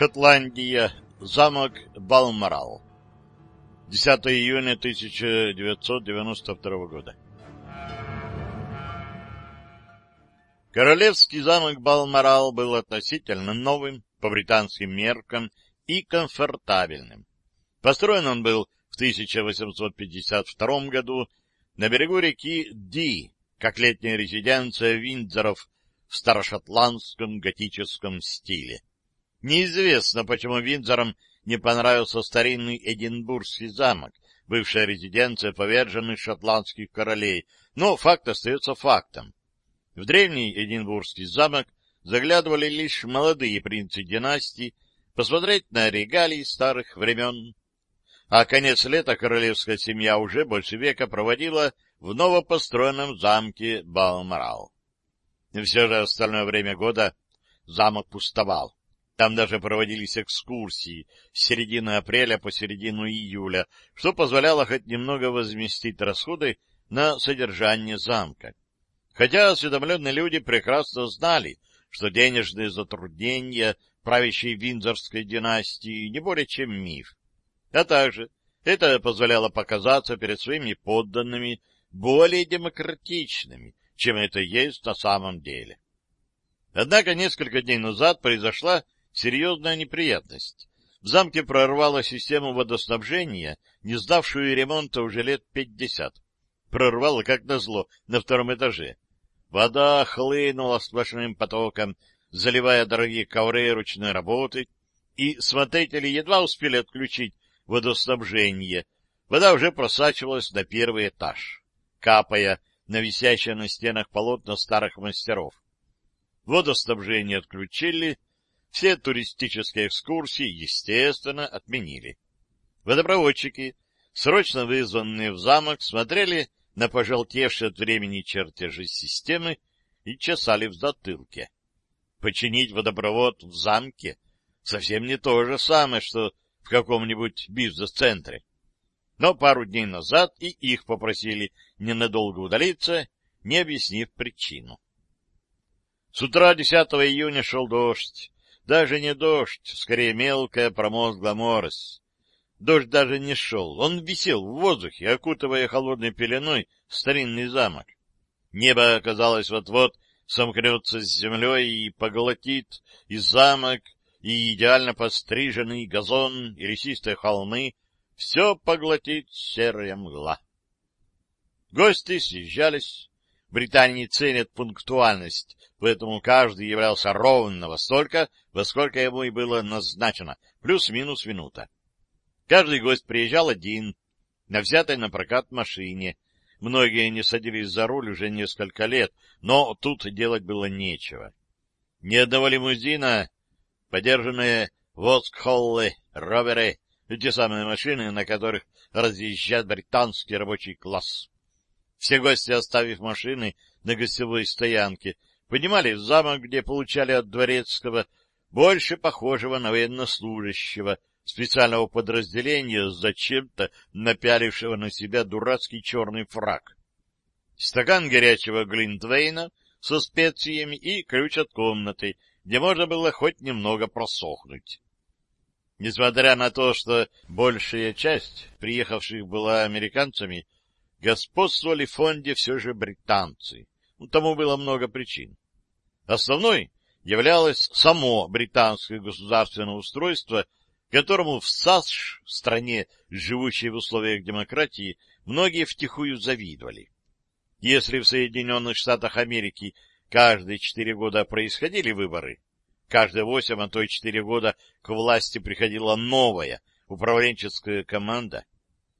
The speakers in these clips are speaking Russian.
Шотландия. Замок Балморал. 10 июня 1992 года. Королевский замок Балморал был относительно новым по британским меркам и комфортабельным. Построен он был в 1852 году на берегу реки Ди, как летняя резиденция Виндзоров в старошотландском готическом стиле. Неизвестно, почему Виндзорам не понравился старинный Эдинбургский замок, бывшая резиденция поверженных шотландских королей, но факт остается фактом. В древний Эдинбургский замок заглядывали лишь молодые принцы династии, посмотреть на регалии старых времен. А конец лета королевская семья уже больше века проводила в новопостроенном замке Балморал. Все же остальное время года замок пустовал. Там даже проводились экскурсии с середины апреля по середину июля, что позволяло хоть немного возместить расходы на содержание замка. Хотя осведомленные люди прекрасно знали, что денежные затруднения правящей Виндзорской династии не более чем миф. А также это позволяло показаться перед своими подданными более демократичными, чем это есть на самом деле. Однако несколько дней назад произошла серьезная неприятность. В замке прорвала систему водоснабжения, не сдавшую ремонта уже лет пятьдесят. Прорвала, как назло, на втором этаже. Вода хлынула сплошным потоком, заливая дорогие ковры ручной работы, и смотрители едва успели отключить водоснабжение. Вода уже просачивалась на первый этаж, капая на висящие на стенах полотна старых мастеров. Водоснабжение отключили, все туристические экскурсии, естественно, отменили. Водопроводчики, срочно вызванные в замок, смотрели на пожелтевшие от времени чертежи системы и чесали в затылке. Починить водопровод в замке совсем не то же самое, что в каком-нибудь бизнес-центре. Но пару дней назад и их попросили ненадолго удалиться, не объяснив причину. С утра 10 июня шел дождь. Даже не дождь, скорее мелкая промозгла морось. Дождь даже не шел, он висел в воздухе, окутывая холодной пеленой старинный замок. Небо, казалось, вот-вот сомкнется с землей и поглотит и замок, и идеально постриженный газон, и лесистые холмы, все поглотит серая мгла. Гости съезжались. Британии ценят пунктуальность, поэтому каждый являлся ровно во столько, во сколько ему и было назначено, плюс-минус минута. Каждый гость приезжал один, на взятой на прокат машине. Многие не садились за руль уже несколько лет, но тут делать было нечего. Ни одного лимузина, подержанные Воскхоллы, роверы, те самые машины, на которых разъезжает британский рабочий класс. Все гости, оставив машины на гостевой стоянке, поднимали в замок, где получали от дворецкого больше похожего на военнослужащего специального подразделения, зачем-то напялившего на себя дурацкий черный фраг. Стакан горячего глинтвейна со специями и ключ от комнаты, где можно было хоть немного просохнуть. Несмотря на то, что большая часть приехавших была американцами, господствовали в фонде все же британцы. Тому было много причин. Основной являлось само британское государственное устройство, которому в САСШ, стране, живущей в условиях демократии, многие втихую завидовали. Если в Соединенных Штатах Америки каждые четыре года происходили выборы, каждые восемь, а то и четыре года к власти приходила новая управленческая команда,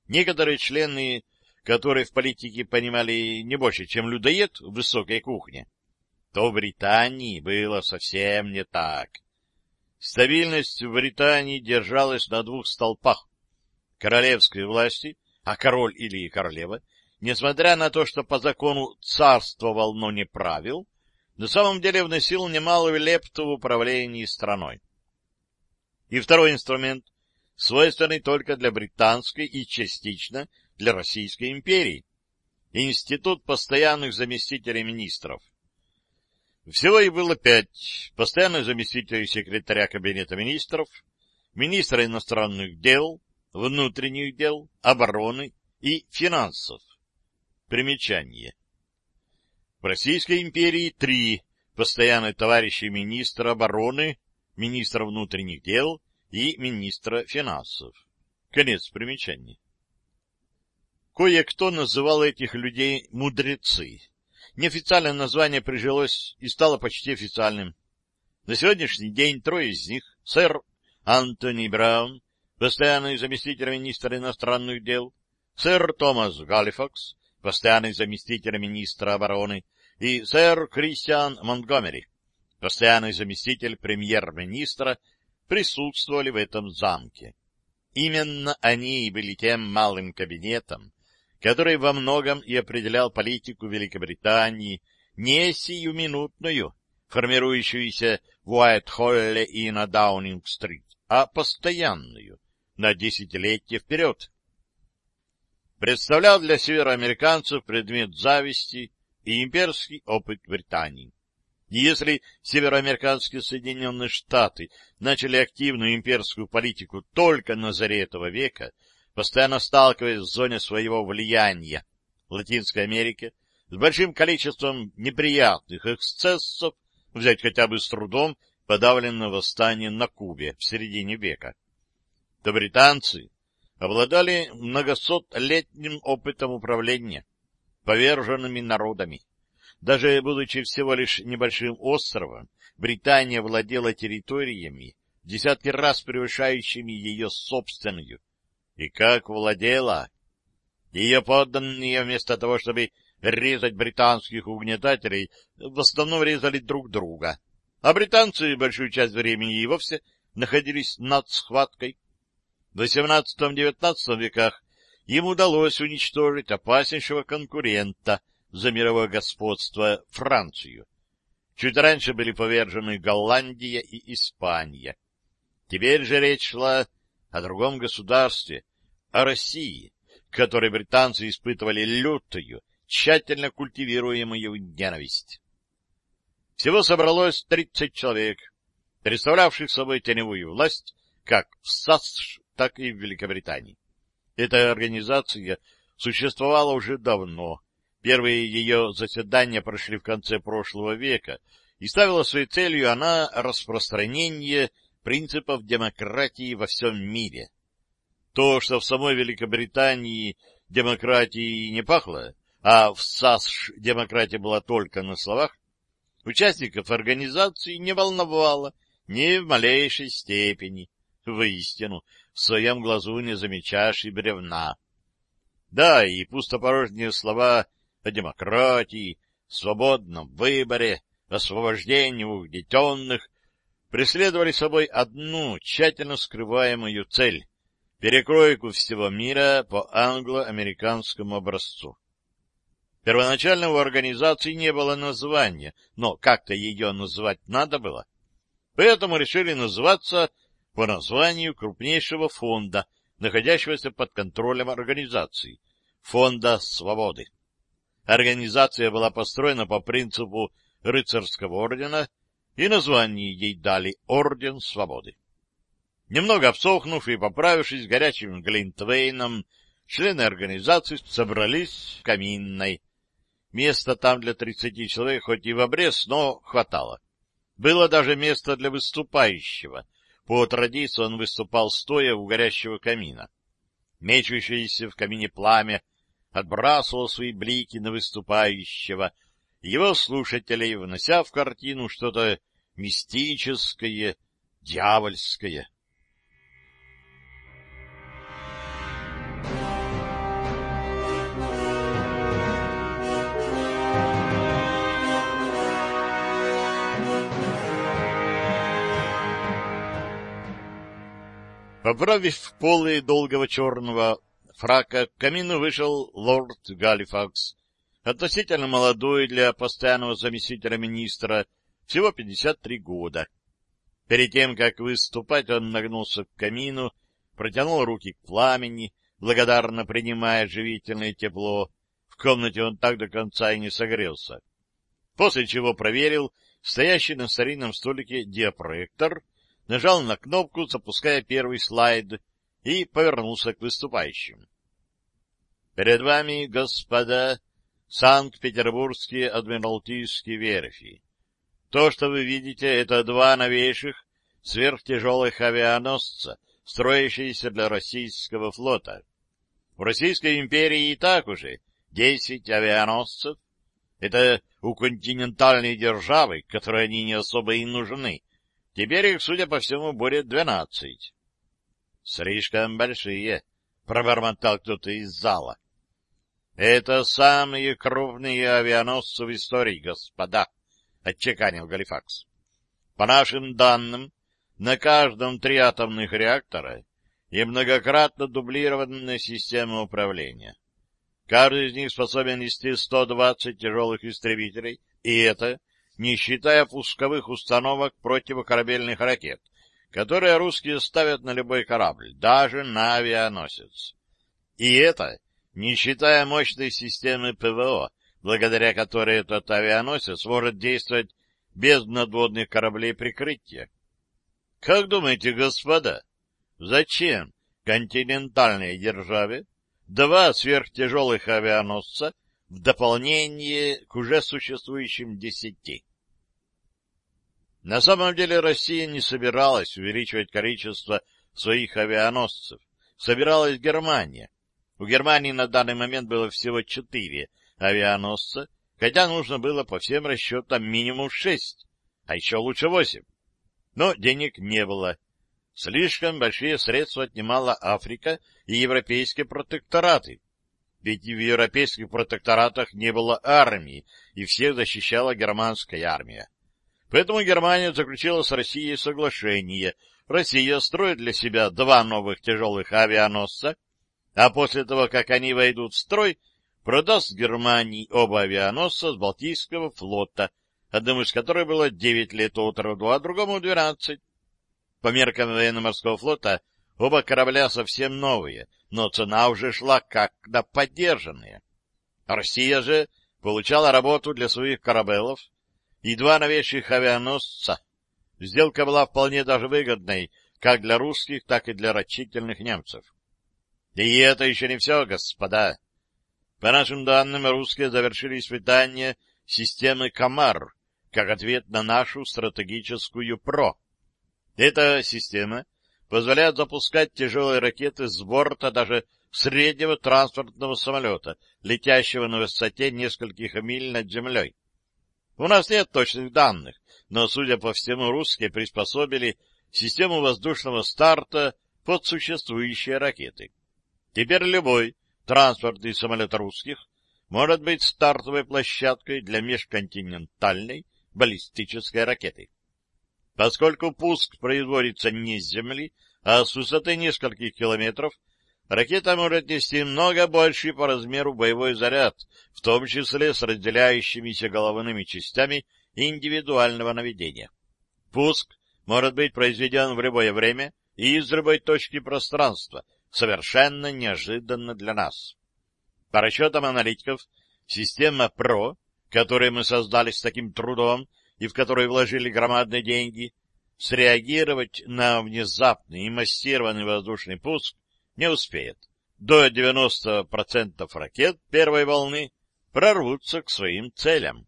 некоторые члены, которые в политике понимали не больше, чем людоед в высокой кухне, то в Британии было совсем не так. Стабильность в Британии держалась на двух столпах — королевской власти, а король или королева, несмотря на то, что по закону царствовал, но не правил, на самом деле вносил немалую лепту в управлении страной. И второй инструмент, свойственный только для британской и частично для Российской империи — институт постоянных заместителей министров. Всего их было пять. Постоянный заместитель секретаря Кабинета министров, министра иностранных дел, внутренних дел, обороны и финансов. Примечание. В Российской империи три постоянные товарищи министра обороны, министра внутренних дел и министра финансов. Конец примечания. Кое-кто называл этих людей «мудрецы». Неофициальное название прижилось и стало почти официальным. На сегодняшний день трое из них — сэр Антони Браун, постоянный заместитель министра иностранных дел, сэр Томас Галифакс, постоянный заместитель министра обороны, и сэр Кристиан Монтгомери, постоянный заместитель премьер-министра, присутствовали в этом замке. Именно они и были тем малым кабинетом, который во многом и определял политику Великобритании, не сиюминутную, формирующуюся в Уайт-Холле и на Даунинг-стрит, а постоянную, на десятилетия вперед. Представлял для североамериканцев предмет зависти и имперский опыт Британии. Если североамериканские Соединенные Штаты начали активную имперскую политику только на заре этого века, постоянно сталкиваясь в зоне своего влияния в Латинской Америке с большим количеством неприятных эксцессов, взять хотя бы с трудом подавленное восстание на Кубе в середине века, то британцы обладали многосотлетним опытом управления поверженными народами. Даже будучи всего лишь небольшим островом, Британия владела территориями, десятки раз превышающими ее собственную. И как владела! Ее подданные, вместо того, чтобы резать британских угнетателей, в основном резали друг друга. А британцы большую часть времени и вовсе находились над схваткой. В XVIII-XIX веках им удалось уничтожить опаснейшего конкурента за мировое господство Францию. Чуть раньше были повержены Голландия и Испания. Теперь же речь шла о другом государстве, о России, которой британцы испытывали лютую, тщательно культивируемую ненависть. Всего собралось 30 человек, представлявших собой теневую власть как в САСШ, так и в Великобритании. Эта организация существовала уже давно. Первые ее заседания прошли в конце прошлого века, и ставила своей целью она распространение принципов демократии во всем мире. То, что в самой Великобритании демократии не пахло, а в САСШ демократия была только на словах, участников организации не волновало ни в малейшей степени. Воистину, в своем глазу не замечаешь и бревна. Да, и пустопорожние слова о демократии, свободном выборе, освобождении угнетенных преследовали собой одну тщательно скрываемую цель — перекройку всего мира по англо-американскому образцу. Первоначально у организации не было названия, но как-то ее называть надо было. Поэтому решили называться по названию крупнейшего фонда, находящегося под контролем организации — Фонда Свободы. Организация была построена по принципу рыцарского ордена, и название ей дали Орден Свободы. Немного обсохнув и поправившись горячим глинтвейном, члены организации собрались в каминной. Места там для тридцати человек хоть и в обрез, но хватало. Было даже место для выступающего — по традиции он выступал стоя у горящего камина. Мечущееся в камине пламя отбрасывал свои блики на выступающего, его слушателей, внося в картину что-то мистическое, дьявольское. Поправив полы долгого черного фрака, к камину вышел лорд Галифакс, относительно молодой для постоянного заместителя министра, всего 53 года. Перед тем, как выступать, он нагнулся к камину, протянул руки к пламени, благодарно принимая живительное тепло. В комнате он так до конца и не согрелся. После чего проверил, стоящий на старинном столике диапроектор, нажал на кнопку, запуская первый слайд, и повернулся к выступающим. Перед вами, господа, Санкт-Петербургские адмиралтейские верфи. То, что вы видите, это два новейших сверхтяжелых авианосца, строящиеся для российского флота. В Российской империи и так уже десять авианосцев. Это у континентальной державы, которой они не особо и нужны. Теперь их, судя по всему, будет двенадцать. — Слишком большие, — пробормотал кто-то из зала. — Это самые крупные авианосцы в истории, господа, — отчеканил Галифакс. По нашим данным, на каждом три атомных реактора и многократно дублированная система управления. Каждый из них способен нести 120 тяжелых истребителей, и это не считая пусковых установок противокорабельных ракет, которые русские ставят на любой корабль, даже на авианосец. И это не считая мощной системы ПВО, благодаря которой этот авианосец может действовать без надводных кораблей прикрытия. Как думаете, господа, зачем континентальной державе два сверхтяжелых авианосца в дополнение к уже существующим десяти. На самом деле Россия не собиралась увеличивать количество своих авианосцев. Собиралась Германия. У Германии на данный момент было всего четыре авианосца, хотя нужно было по всем расчетам минимум шесть, а еще лучше восемь. Но денег не было. Слишком большие средства отнимала Африка и европейские протектораты. Ведь в европейских протекторатах не было армии, и всех защищала германская армия. Поэтому Германия заключила с Россией соглашение. Россия строит для себя два новых тяжелых авианосца, а после того, как они войдут в строй, продаст Германии оба авианосца с Балтийского флота, одному из которых было девять лет от роду, а другому двенадцать. По меркам военно-морского флота оба корабля совсем новые, но цена уже шла как на поддержанные. Россия же получала работу для своих корабелов и два новейших авианосца. Сделка была вполне даже выгодной как для русских, так и для рачительных немцев. И это еще не все, господа. По нашим данным, русские завершили испытание системы «Комар» как ответ на нашу стратегическую ПРО. Эта система позволяет запускать тяжелые ракеты с борта даже среднего транспортного самолета, летящего на высоте нескольких миль над землей. У нас нет точных данных, но, судя по всему, русские приспособили систему воздушного старта под существующие ракеты. Теперь любой транспортный самолет русских может быть стартовой площадкой для межконтинентальной баллистической ракеты. Поскольку пуск производится не с Земли, а с высоты нескольких километров, ракета может нести много больший по размеру боевой заряд, в том числе с разделяющимися головными частями индивидуального наведения. Пуск может быть произведен в любое время и из любой точки пространства, совершенно неожиданно для нас. По расчетам аналитиков, система ПРО, которую мы создали с таким трудом и в которой вложили громадные деньги, среагировать на внезапный и массированный воздушный пуск не успеет. До 90% ракет первой волны прорвутся к своим целям.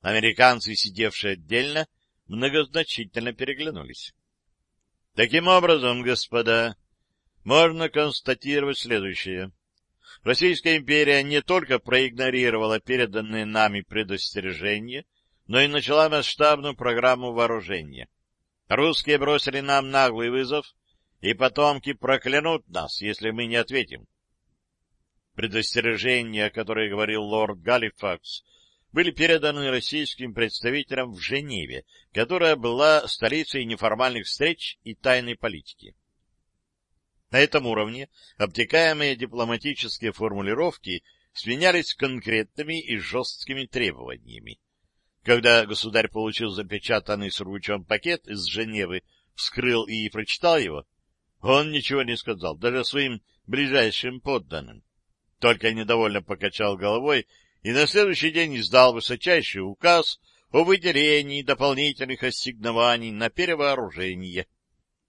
Американцы, сидевшие отдельно, многозначительно переглянулись. Таким образом, господа, можно констатировать следующее. Российская империя не только проигнорировала переданные нами предостережения, но и начала масштабную программу вооружения. Русские бросили нам наглый вызов, и потомки проклянут нас, если мы не ответим. Предостережения, о которых говорил лорд Галифакс, были переданы российским представителям в Женеве, которая была столицей неформальных встреч и тайной политики. На этом уровне обтекаемые дипломатические формулировки сменялись конкретными и жесткими требованиями. Когда государь получил запечатанный сургучом пакет из Женевы, вскрыл и прочитал его, он ничего не сказал, даже своим ближайшим подданным. Только недовольно покачал головой и на следующий день издал высочайший указ о выделении дополнительных ассигнований на перевооружение.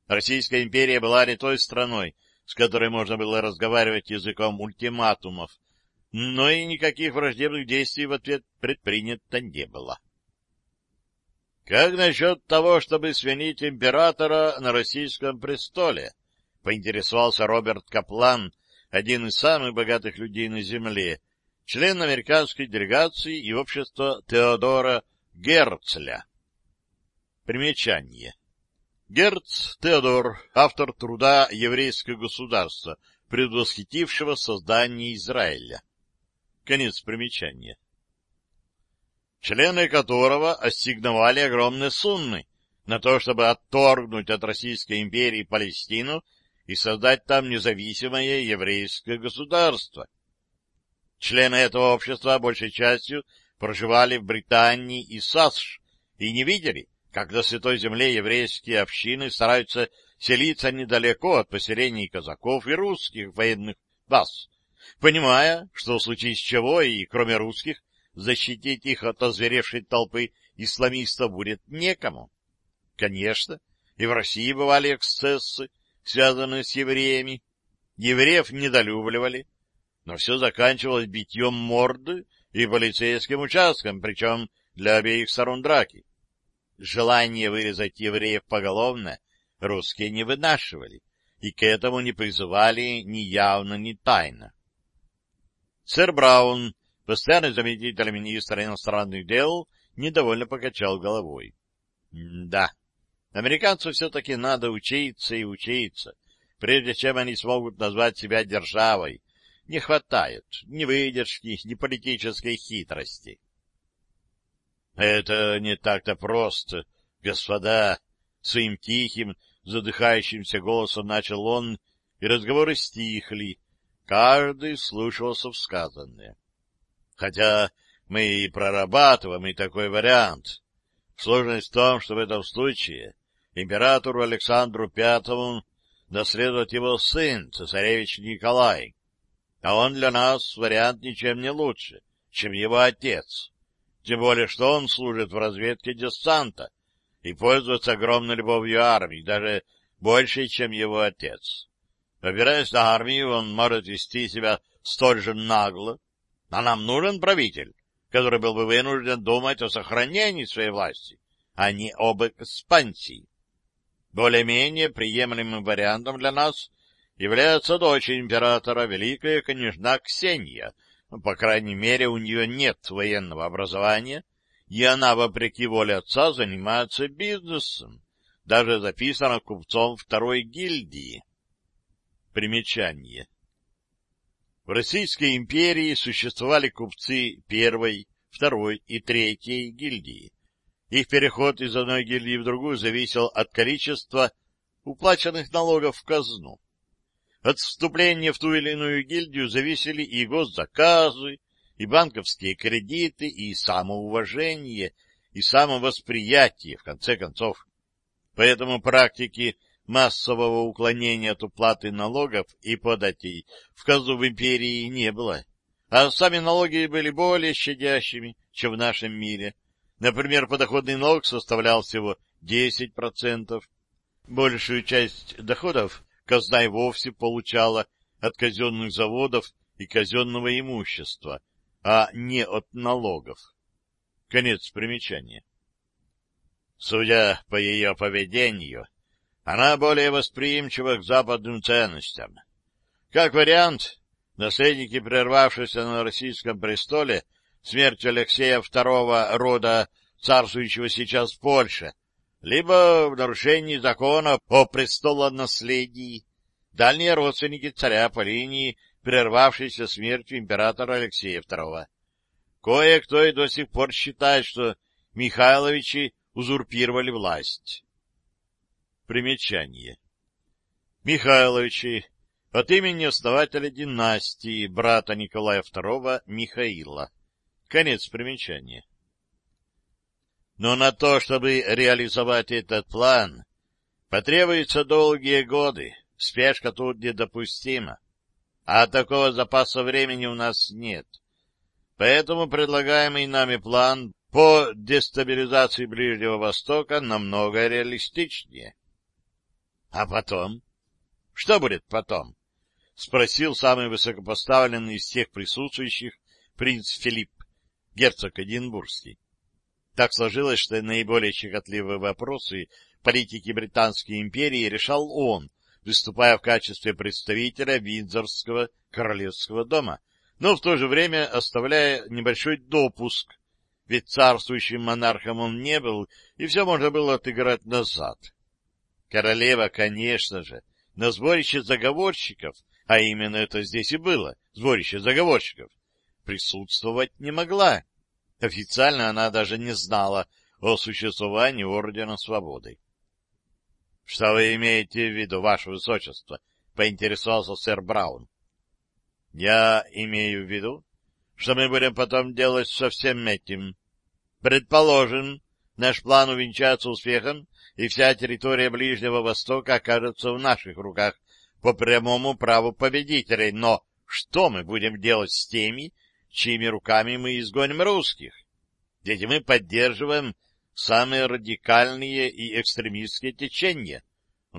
Российская империя была не той страной, с которой можно было разговаривать языком ультиматумов, но и никаких враждебных действий в ответ предпринято не было. «Как насчет того, чтобы свинить императора на российском престоле?» — поинтересовался Роберт Каплан, один из самых богатых людей на Земле, член американской делегации и общества Теодора Герцля. Примечание. Герц Теодор, автор труда «Еврейское государство», предвосхитившего создание Израиля. Конец примечания. Члены которого ассигновали огромные суммы на то, чтобы отторгнуть от Российской империи Палестину и создать там независимое еврейское государство. Члены этого общества большей частью проживали в Британии и САСШ и не видели, как на Святой Земле еврейские общины стараются селиться недалеко от поселений казаков и русских военных баз, понимая, что в случае чего и, кроме русских, защитить их от озверевшей толпы исламистов будет некому. Конечно, и в России бывали эксцессы, связанные с евреями. Евреев недолюбливали, но все заканчивалось битьем морды и полицейским участком, причем для обеих сторон драки. Желание вырезать евреев поголовно русские не вынашивали, и к этому не призывали ни явно, ни тайно. Сэр Браун, постоянный заместитель министра иностранных дел, недовольно покачал головой. — Да, американцу все-таки надо учиться и учиться, прежде чем они смогут назвать себя державой. Не хватает ни выдержки, ни политической хитрости. — Это не так-то просто, господа, — своим тихим, задыхающимся голосом начал он, и разговоры стихли, каждый слушался в сказанное. Хотя мы и прорабатываем и такой вариант. Сложность в том, что в этом случае императору Александру Пятому наследует его сын, цесаревич Николай, а он для нас вариант ничем не лучше, чем его отец. Тем более, что он служит в разведке десанта и пользуется огромной любовью армии, даже больше, чем его отец. Опираясь на армию, он может вести себя столь же нагло, а нам нужен правитель, который был бы вынужден думать о сохранении своей власти, а не об экспансии. Более-менее приемлемым вариантом для нас является дочь императора, великая княжна Ксения, по крайней мере, у нее нет военного образования, и она, вопреки воле отца, занимается бизнесом, даже записана купцом второй гильдии. Примечание. В Российской империи существовали купцы первой, второй и третьей гильдии. Их переход из одной гильдии в другую зависел от количества уплаченных налогов в казну. От вступления в ту или иную гильдию зависели и госзаказы, и банковские кредиты, и самоуважение, и самовосприятие, в конце концов. Поэтому практики массового уклонения от уплаты налогов и податей в казну в империи не было, а сами налоги были более щадящими, чем в нашем мире. Например, подоходный налог составлял всего 10%. Большую часть доходов казна и вовсе получала от казенных заводов и казенного имущества, а не от налогов. Конец примечания. Судя по ее поведению, она более восприимчива к западным ценностям. Как вариант, наследники, прервавшиеся на российском престоле, смерть Алексея II рода, царствующего сейчас в Польше, либо в нарушении закона о престолонаследии, дальние родственники царя по линии, прервавшейся смертью императора Алексея II. Кое-кто и до сих пор считает, что Михайловичи узурпировали власть. Примечание. Михайловичи от имени основателя династии брата Николая II Михаила. Конец примечания. Но на то, чтобы реализовать этот план, потребуются долгие годы, спешка тут недопустима, а такого запаса времени у нас нет. Поэтому предлагаемый нами план по дестабилизации Ближнего Востока намного реалистичнее. А потом? Что будет потом? Спросил самый высокопоставленный из всех присутствующих принц Филипп, герцог Эдинбургский. Так сложилось, что наиболее щекотливые вопросы политики Британской империи решал он, выступая в качестве представителя Виндзорского королевского дома, но в то же время оставляя небольшой допуск, ведь царствующим монархом он не был, и все можно было отыграть назад. Королева, конечно же, на сборище заговорщиков, а именно это здесь и было, сборище заговорщиков, присутствовать не могла. Официально она даже не знала о существовании Ордена Свободы. — Что вы имеете в виду, ваше высочество? — поинтересовался сэр Браун. — Я имею в виду, что мы будем потом делать со всем этим. Предположим, наш план увенчается успехом, и вся территория Ближнего Востока окажется в наших руках по прямому праву победителей. Но что мы будем делать с теми, чьими руками мы изгоним русских? Ведь мы поддерживаем самые радикальные и экстремистские течения.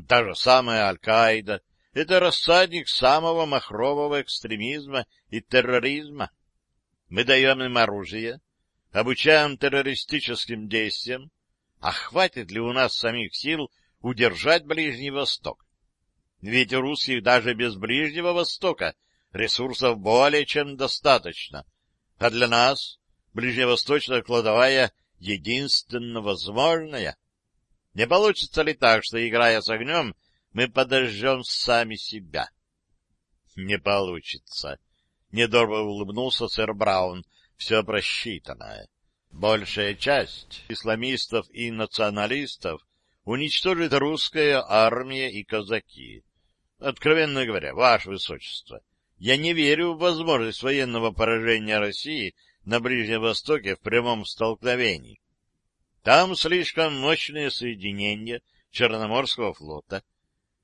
Та же самая Аль-Каида — это рассадник самого махрового экстремизма и терроризма. Мы даем им оружие, обучаем террористическим действиям, а хватит ли у нас самих сил удержать Ближний Восток? Ведь русских даже без Ближнего Востока ресурсов более чем достаточно, а для нас ближневосточная кладовая единственно возможная. Не получится ли так, что, играя с огнем, мы подожжем сами себя? — Не получится. Недорво улыбнулся сэр Браун. Все просчитанное. Большая часть исламистов и националистов уничтожит русская армия и казаки. Откровенно говоря, ваше высочество, я не верю в возможность военного поражения России на Ближнем Востоке в прямом столкновении. Там слишком мощные соединения Черноморского флота,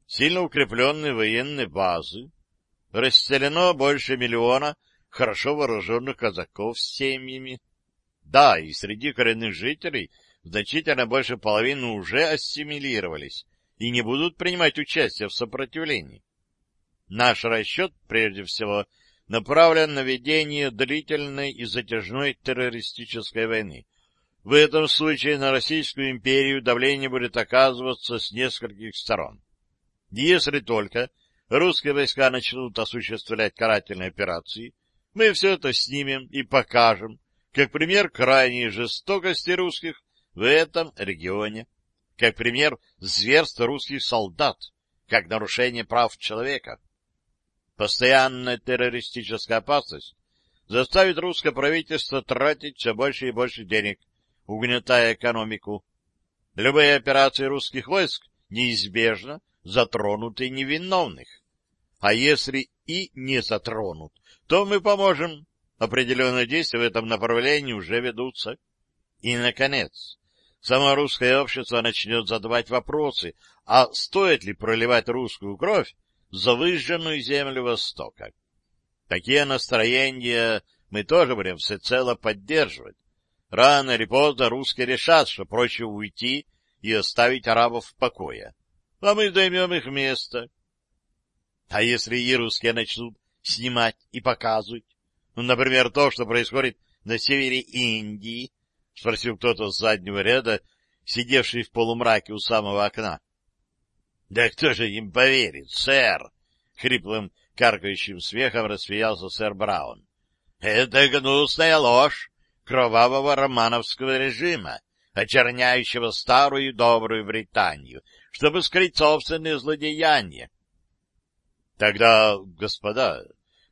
сильно укрепленные военные базы, расселено больше миллиона хорошо вооруженных казаков с семьями. Да, и среди коренных жителей значительно больше половины уже ассимилировались и не будут принимать участие в сопротивлении. Наш расчет, прежде всего, направлен на ведение длительной и затяжной террористической войны. В этом случае на Российскую империю давление будет оказываться с нескольких сторон. Если только русские войска начнут осуществлять карательные операции, мы все это снимем и покажем, как пример крайней жестокости русских в этом регионе, как пример зверства русских солдат, как нарушение прав человека. Постоянная террористическая опасность заставит русское правительство тратить все больше и больше денег, угнетая экономику. Любые операции русских войск неизбежно затронут и невиновных. А если и не затронут, то мы поможем. Определенные действия в этом направлении уже ведутся. И, наконец, само русское общество начнет задавать вопросы, а стоит ли проливать русскую кровь за выжженную землю Востока. Такие настроения мы тоже будем всецело поддерживать. Рано или поздно русские решат, что проще уйти и оставить арабов в покое. А мы займем их место. А если и русские начнут снимать и показывать? Ну, например, то, что происходит на севере Индии, — спросил кто-то с заднего ряда, сидевший в полумраке у самого окна. — Да кто же им поверит, сэр? — хриплым, каркающим смехом рассмеялся сэр Браун. — Это гнусная ложь кровавого романовского режима, очерняющего старую добрую Британию, чтобы скрыть собственные злодеяния. — Тогда, господа,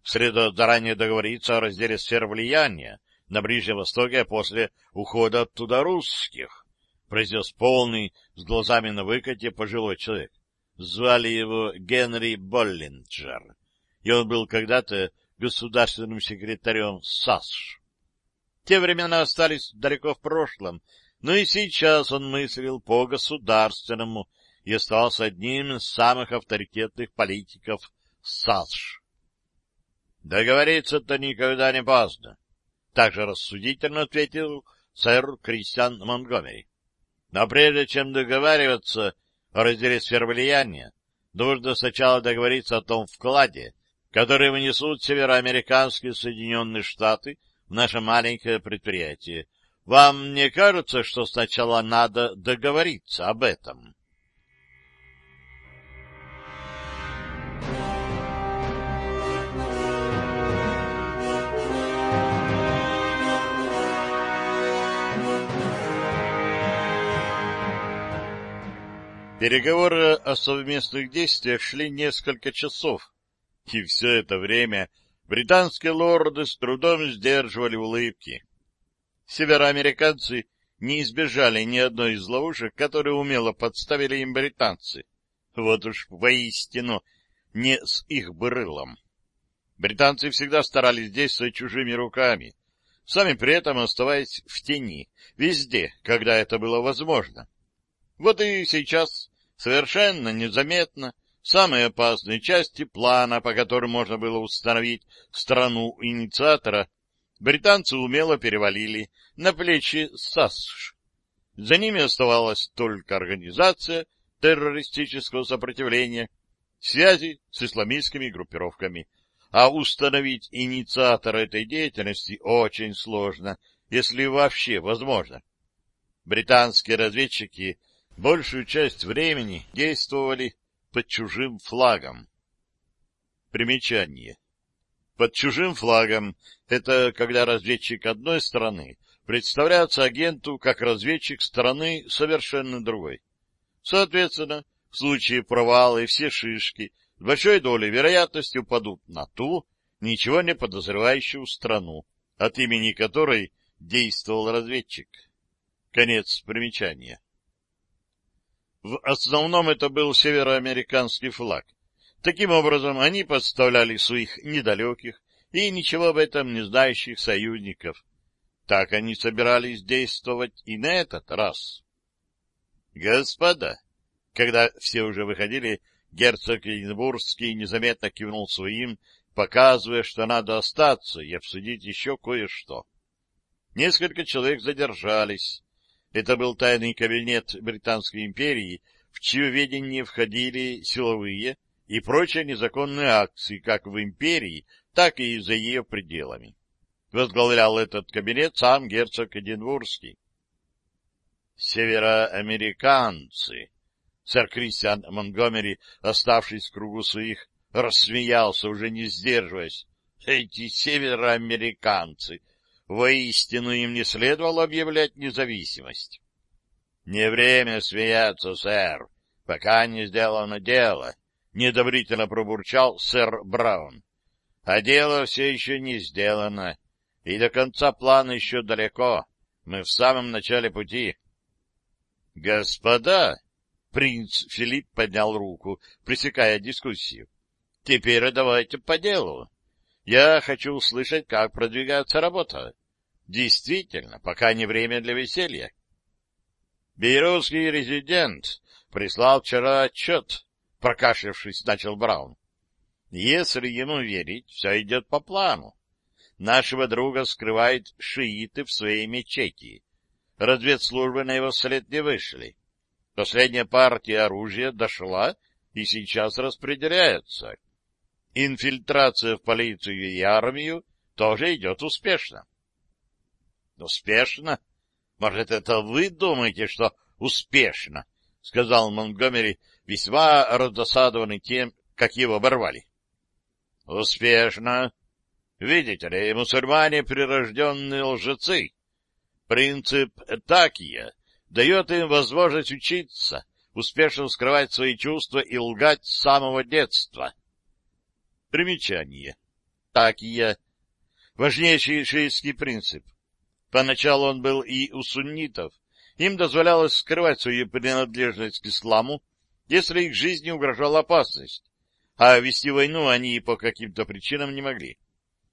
следует заранее договориться о разделе сфер влияния на Ближнем Востоке после ухода оттуда русских, — произнес полный, с глазами на выкате пожилой человек. Звали его Генри Боллинджер, и он был когда-то государственным секретарем САСШ. Те времена остались далеко в прошлом, но и сейчас он мыслил по-государственному и остался одним из самых авторитетных политиков САСШ. Договориться-то никогда не поздно. Также рассудительно ответил сэр Кристиан Монгомери. Но прежде чем договариваться о разделе сфер влияния, нужно сначала договориться о том вкладе, который внесут североамериканские Соединенные Штаты в наше маленькое предприятие. Вам не кажется, что сначала надо договориться об этом? Переговоры о совместных действиях шли несколько часов, и все это время британские лорды с трудом сдерживали улыбки. Североамериканцы не избежали ни одной из ловушек, которые умело подставили им британцы. Вот уж воистину не с их брылом. Британцы всегда старались действовать чужими руками, сами при этом оставаясь в тени, везде, когда это было возможно. Вот и сейчас, совершенно незаметно, самые опасные части плана, по которым можно было установить страну инициатора, британцы умело перевалили на плечи САСШ. За ними оставалась только организация террористического сопротивления, связи с исламистскими группировками, а установить инициатора этой деятельности очень сложно, если вообще возможно. Британские разведчики большую часть времени действовали под чужим флагом. Примечание. Под чужим флагом — это когда разведчик одной страны представляется агенту как разведчик страны совершенно другой. Соответственно, в случае провала и все шишки с большой долей вероятности упадут на ту, ничего не подозревающую страну, от имени которой действовал разведчик. Конец примечания. В основном это был североамериканский флаг. Таким образом, они подставляли своих недалеких и ничего об этом не знающих союзников. Так они собирались действовать и на этот раз. «Господа!» Когда все уже выходили, герцог Единбургский незаметно кивнул своим, показывая, что надо остаться и обсудить еще кое-что. Несколько человек задержались. Это был тайный кабинет Британской империи, в чье ведение входили силовые и прочие незаконные акции как в империи, так и за ее пределами. Возглавлял этот кабинет сам герцог Эдинбургский. «Североамериканцы!» Сэр Кристиан Монгомери, оставшись в кругу своих, рассмеялся, уже не сдерживаясь. «Эти североамериканцы! Воистину им не следовало объявлять независимость. — Не время смеяться, сэр, пока не сделано дело, — недобрительно пробурчал сэр Браун. — А дело все еще не сделано, и до конца плана еще далеко. Мы в самом начале пути. — Господа! — принц Филипп поднял руку, пресекая дискуссию. — Теперь давайте по делу. Я хочу услышать, как продвигается работа. Действительно, пока не время для веселья. Бейрутский резидент прислал вчера отчет, прокашлявшись, начал Браун. Если ему верить, все идет по плану. Нашего друга скрывают шииты в своей мечети. Разведслужбы на его след не вышли. Последняя партия оружия дошла и сейчас распределяется. Инфильтрация в полицию и армию тоже идет успешно. Успешно? Может, это вы думаете, что успешно? — сказал Монгомери, весьма раздосадованный тем, как его оборвали. — Успешно. Видите ли, мусульмане — прирожденные лжецы. Принцип «такия» дает им возможность учиться, успешно скрывать свои чувства и лгать с самого детства. Примечание. «Такия» — важнейший шиитский принцип — Поначалу он был и у суннитов. Им дозволялось скрывать свою принадлежность к исламу, если их жизни угрожала опасность, а вести войну они по каким-то причинам не могли.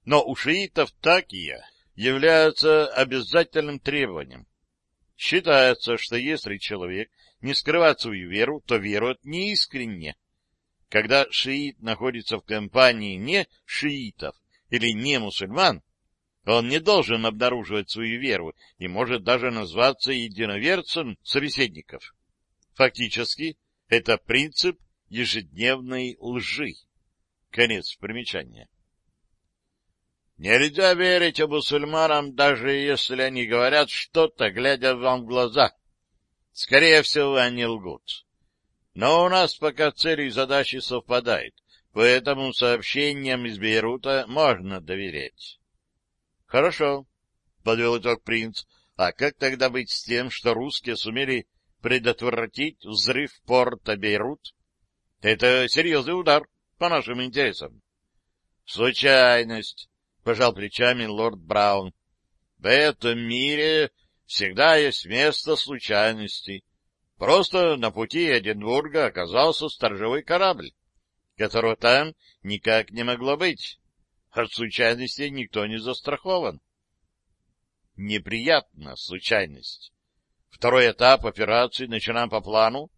Но у шиитов такие являются обязательным требованием. Считается, что если человек не скрывает свою веру, то верует неискренне. Когда шиит находится в компании не шиитов или не мусульман, Он не должен обнаруживать свою веру и может даже назваться единоверцем собеседников. Фактически, это принцип ежедневной лжи. Конец примечания. Нельзя верить мусульманам, даже если они говорят что-то, глядя вам в глаза. Скорее всего, они лгут. Но у нас пока цели и задачи совпадают, поэтому сообщениям из Бейрута можно доверять. — Хорошо, — подвел итог принц. — А как тогда быть с тем, что русские сумели предотвратить взрыв порта Бейрут? Это серьезный удар по нашим интересам. — Случайность, пожал плечами лорд Браун. В этом мире всегда есть место случайностей. Просто на пути Эдинбурга оказался сторожевой корабль, которого там никак не могло быть. От случайностей никто не застрахован. Неприятна случайность. Второй этап операции начинаем по плану.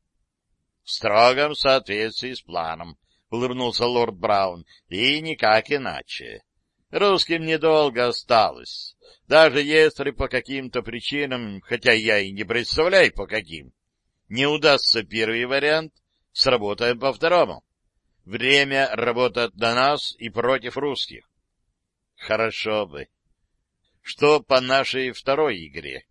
В строгом соответствии с планом, — улыбнулся лорд Браун, — и никак иначе. Русским недолго осталось. Даже если по каким-то причинам, хотя я и не представляю по каким, не удастся первый вариант, сработаем по второму. Время работает на нас и против русских. Хорошо бы. Что по нашей второй игре?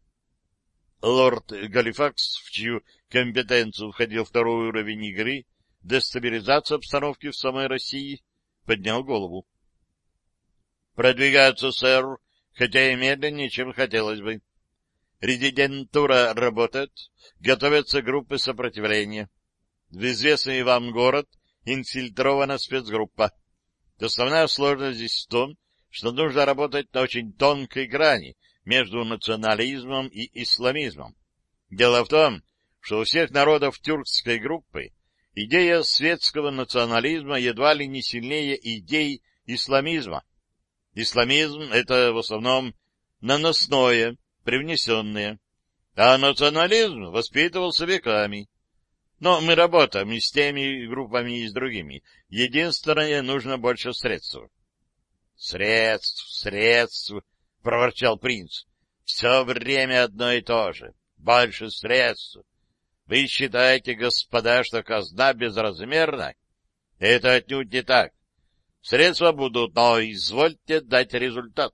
Лорд Галифакс, в чью компетенцию входил второй уровень игры, дестабилизация обстановки в самой России, поднял голову. Продвигаются, сэр, хотя и медленнее, чем хотелось бы. Резидентура работает, готовятся группы сопротивления. В известный вам город инфильтрована спецгруппа. Основная сложность здесь в том, что нужно работать на очень тонкой грани между национализмом и исламизмом. Дело в том, что у всех народов тюркской группы идея светского национализма едва ли не сильнее идей исламизма. Исламизм — это в основном наносное, привнесенное, а национализм воспитывался веками. Но мы работаем и с теми группами, и с другими. Единственное, нужно больше средств. — Средств, средств, — проворчал принц. — Все время одно и то же. Больше средств. Вы считаете, господа, что казна безразмерна? Это отнюдь не так. Средства будут, но извольте дать результат.